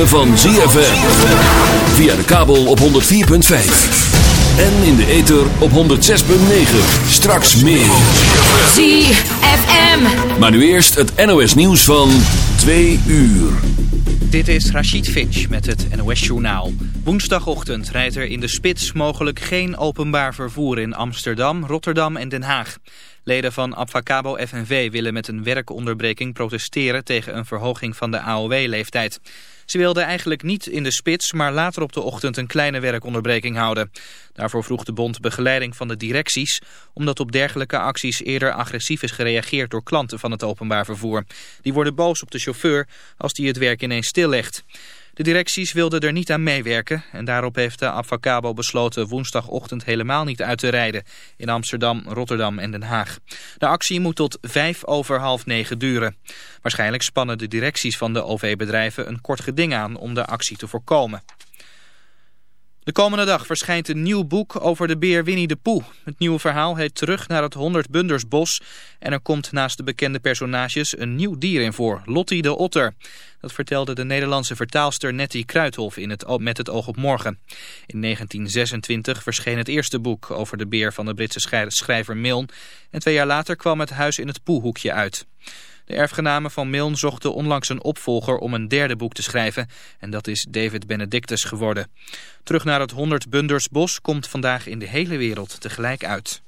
ritme van ZFM. Via de kabel op 104.5. En in de ether op 106.9. Straks meer. ZFM. Maar nu eerst het NOS nieuws van 2 uur. Dit is Rachid Finch met het NOS Journaal. Woensdagochtend rijdt er in de spits mogelijk geen openbaar vervoer in Amsterdam, Rotterdam en Den Haag. Leden van Abfacabo FNV willen met een werkonderbreking protesteren tegen een verhoging van de AOW-leeftijd. Ze wilden eigenlijk niet in de spits, maar later op de ochtend een kleine werkonderbreking houden. Daarvoor vroeg de bond begeleiding van de directies, omdat op dergelijke acties eerder agressief is gereageerd door klanten van het openbaar vervoer. Die worden boos op de chauffeur als die het werk ineens stillegt. De directies wilden er niet aan meewerken en daarop heeft de Abfacabo besloten woensdagochtend helemaal niet uit te rijden in Amsterdam, Rotterdam en Den Haag. De actie moet tot vijf over half negen duren. Waarschijnlijk spannen de directies van de OV-bedrijven een kort geding aan om de actie te voorkomen. De komende dag verschijnt een nieuw boek over de beer Winnie de Poe. Het nieuwe verhaal heet Terug naar het 100 Bundersbos. En er komt naast de bekende personages een nieuw dier in voor, Lottie de Otter. Dat vertelde de Nederlandse vertaalster Nettie Kruithof in het, Met het oog op morgen. In 1926 verscheen het eerste boek over de beer van de Britse schrijver Milne. En twee jaar later kwam het Huis in het Poehoekje uit. De erfgenamen van Milne zochten onlangs een opvolger om een derde boek te schrijven. En dat is David Benedictus geworden. Terug naar het 100 Bunders Bos komt vandaag in de hele wereld tegelijk uit.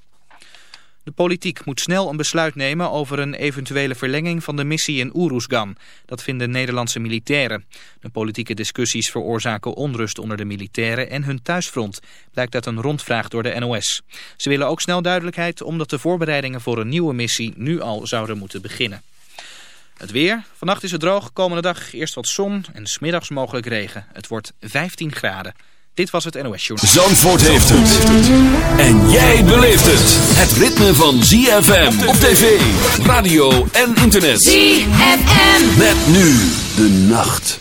De politiek moet snel een besluit nemen over een eventuele verlenging van de missie in Oeroesgan. Dat vinden Nederlandse militairen. De politieke discussies veroorzaken onrust onder de militairen en hun thuisfront, blijkt uit een rondvraag door de NOS. Ze willen ook snel duidelijkheid omdat de voorbereidingen voor een nieuwe missie nu al zouden moeten beginnen. Het weer. Vannacht is het droog. Komende dag eerst wat zon en smiddags mogelijk regen. Het wordt 15 graden. Dit was het NOS Journal. Zandvoort heeft het. En jij beleeft het. Het ritme van ZFM op tv, radio en internet. ZFM. Met nu de nacht.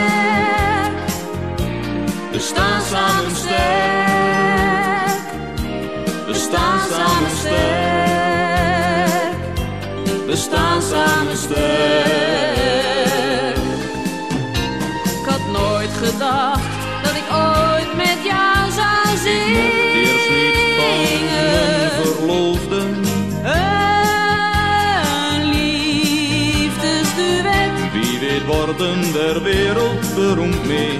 Staan samen sterk. We staan samen sterk. We staan samen sterk. Ik had nooit gedacht dat ik ooit met jou zou zingen. Eerst niet van mijn verloofde. Een liefdesduet, Wie weet worden we wereldberoemd mee.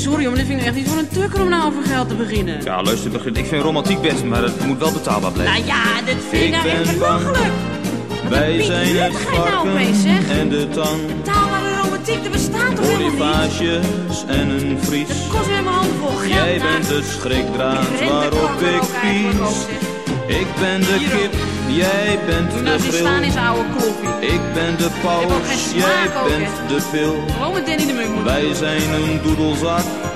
Nou sorry, maar dit vind ik echt niet voor een tukker om nou over geld te beginnen. Ja, luister, Begin, ik vind romantiek best, maar het moet wel betaalbaar blijven. Nou ja, dit vind ik nou echt belachelijk. Wij zijn het nou varken en de tang. Betaalbare romantiek, dat bestaat toch helemaal niet? En een Dat vries. kost weer mijn handen vol geld. Jij Nou, bent de schrikdraad waarop er ik pies. Ik ben de kip, jij bent Doe de nou eens staan oude kloffie. Ik ben de paus, jij ook, bent hè. de pil. Gewoon met Danny de Munk Wij zijn een doedelzak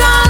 Ritme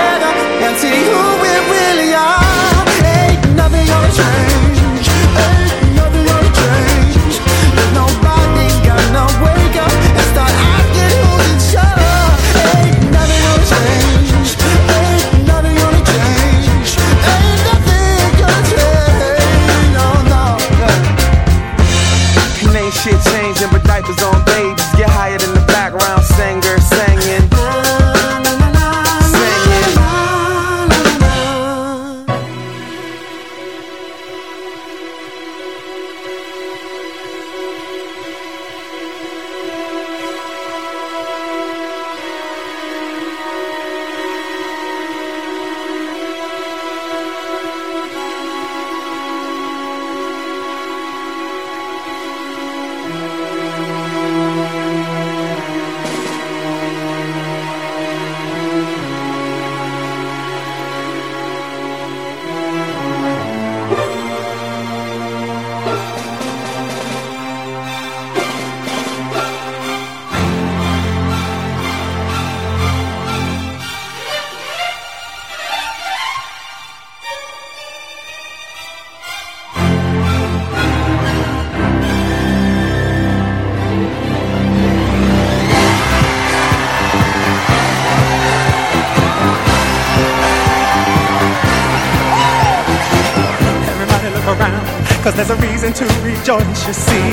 together and see who we really are. Ain't nothing gonna change. Ain't nothing gonna change. There's nobody gonna wake don't you see?